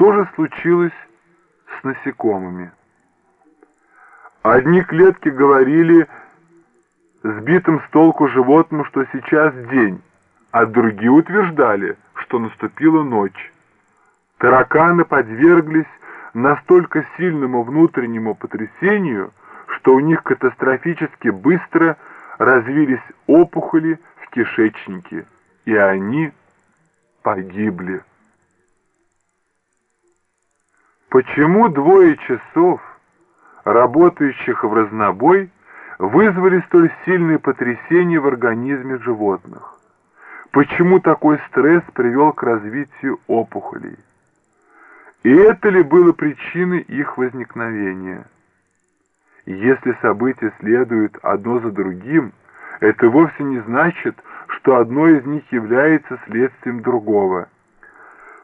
Что же случилось с насекомыми? Одни клетки говорили сбитым с толку животным, что сейчас день, а другие утверждали, что наступила ночь. Тараканы подверглись настолько сильному внутреннему потрясению, что у них катастрофически быстро развились опухоли в кишечнике, и они погибли. Почему двое часов, работающих в разнобой, вызвали столь сильное потрясение в организме животных? Почему такой стресс привел к развитию опухолей? И это ли было причиной их возникновения? Если события следуют одно за другим, это вовсе не значит, что одно из них является следствием другого.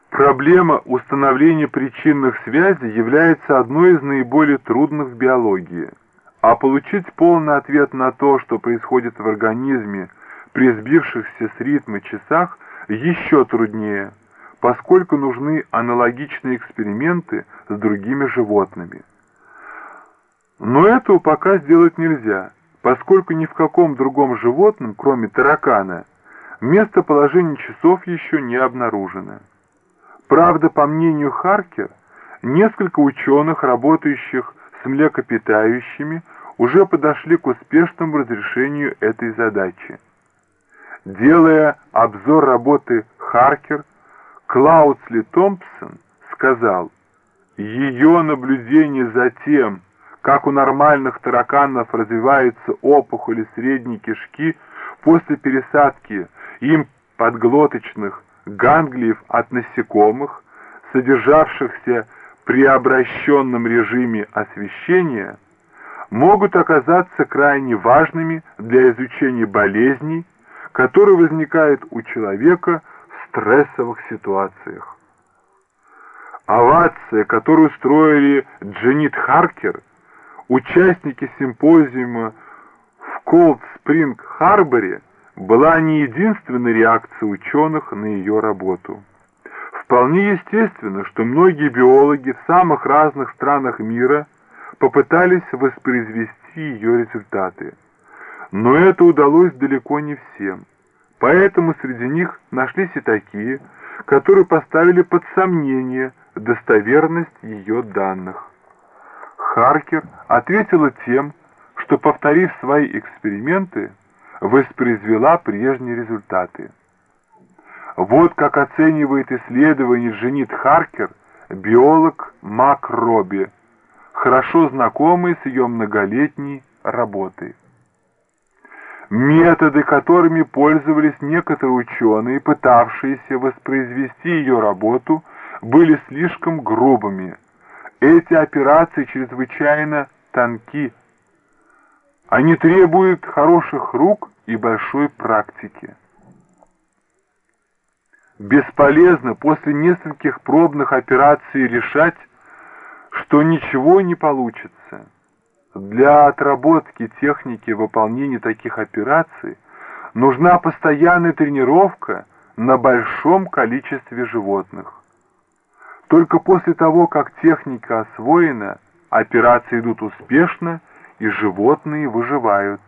Проблема установления причинных связей является одной из наиболее трудных в биологии. А получить полный ответ на то, что происходит в организме при сбившихся с ритма часах, еще труднее – поскольку нужны аналогичные эксперименты с другими животными. Но этого пока сделать нельзя, поскольку ни в каком другом животном, кроме таракана, местоположение часов еще не обнаружено. Правда, по мнению Харкер, несколько ученых, работающих с млекопитающими, уже подошли к успешному разрешению этой задачи. Делая обзор работы Харкер, Клаудсли Томпсон сказал, ее наблюдение за тем, как у нормальных тараканов развиваются опухоли средней кишки после пересадки им подглоточных ганглиев от насекомых, содержавшихся при обращенном режиме освещения, могут оказаться крайне важными для изучения болезней, которые возникают у человека стрессовых ситуациях. Овация, которую строили Дженнит Харкер, участники симпозиума в Колд-Спринг-Харборе, была не единственной реакцией ученых на ее работу. Вполне естественно, что многие биологи в самых разных странах мира попытались воспроизвести ее результаты. Но это удалось далеко не всем. Поэтому среди них нашлись и такие, которые поставили под сомнение достоверность ее данных. Харкер ответила тем, что, повторив свои эксперименты, воспроизвела прежние результаты. Вот как оценивает исследование Женит Харкер биолог Мак Робби, хорошо знакомый с ее многолетней работой. Методы, которыми пользовались некоторые ученые, пытавшиеся воспроизвести ее работу, были слишком грубыми. Эти операции чрезвычайно тонки. Они требуют хороших рук и большой практики. Бесполезно после нескольких пробных операций решать, что ничего не получится. Для отработки техники выполнения таких операций нужна постоянная тренировка на большом количестве животных. Только после того, как техника освоена, операции идут успешно и животные выживают.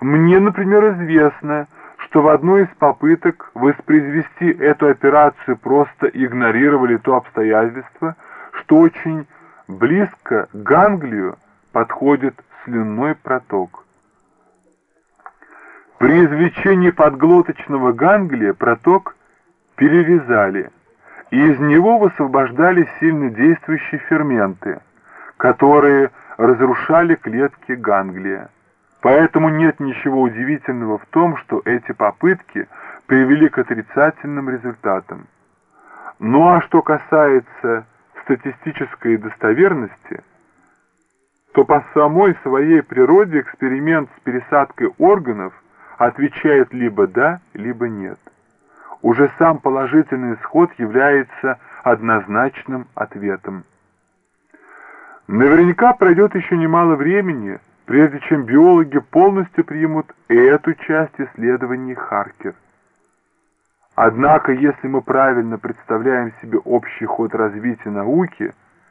Мне, например, известно, что в одной из попыток воспроизвести эту операцию просто игнорировали то обстоятельство, что очень близко к ганглию подходит слюнной проток. При извлечении подглоточного ганглия проток перерезали, и из него высвобождались сильно действующие ферменты, которые разрушали клетки ганглия. Поэтому нет ничего удивительного в том, что эти попытки привели к отрицательным результатам. Ну а что касается статистической достоверности – то по самой своей природе эксперимент с пересадкой органов отвечает либо «да», либо «нет». Уже сам положительный исход является однозначным ответом. Наверняка пройдет еще немало времени, прежде чем биологи полностью примут эту часть исследований Харкер. Однако, если мы правильно представляем себе общий ход развития науки,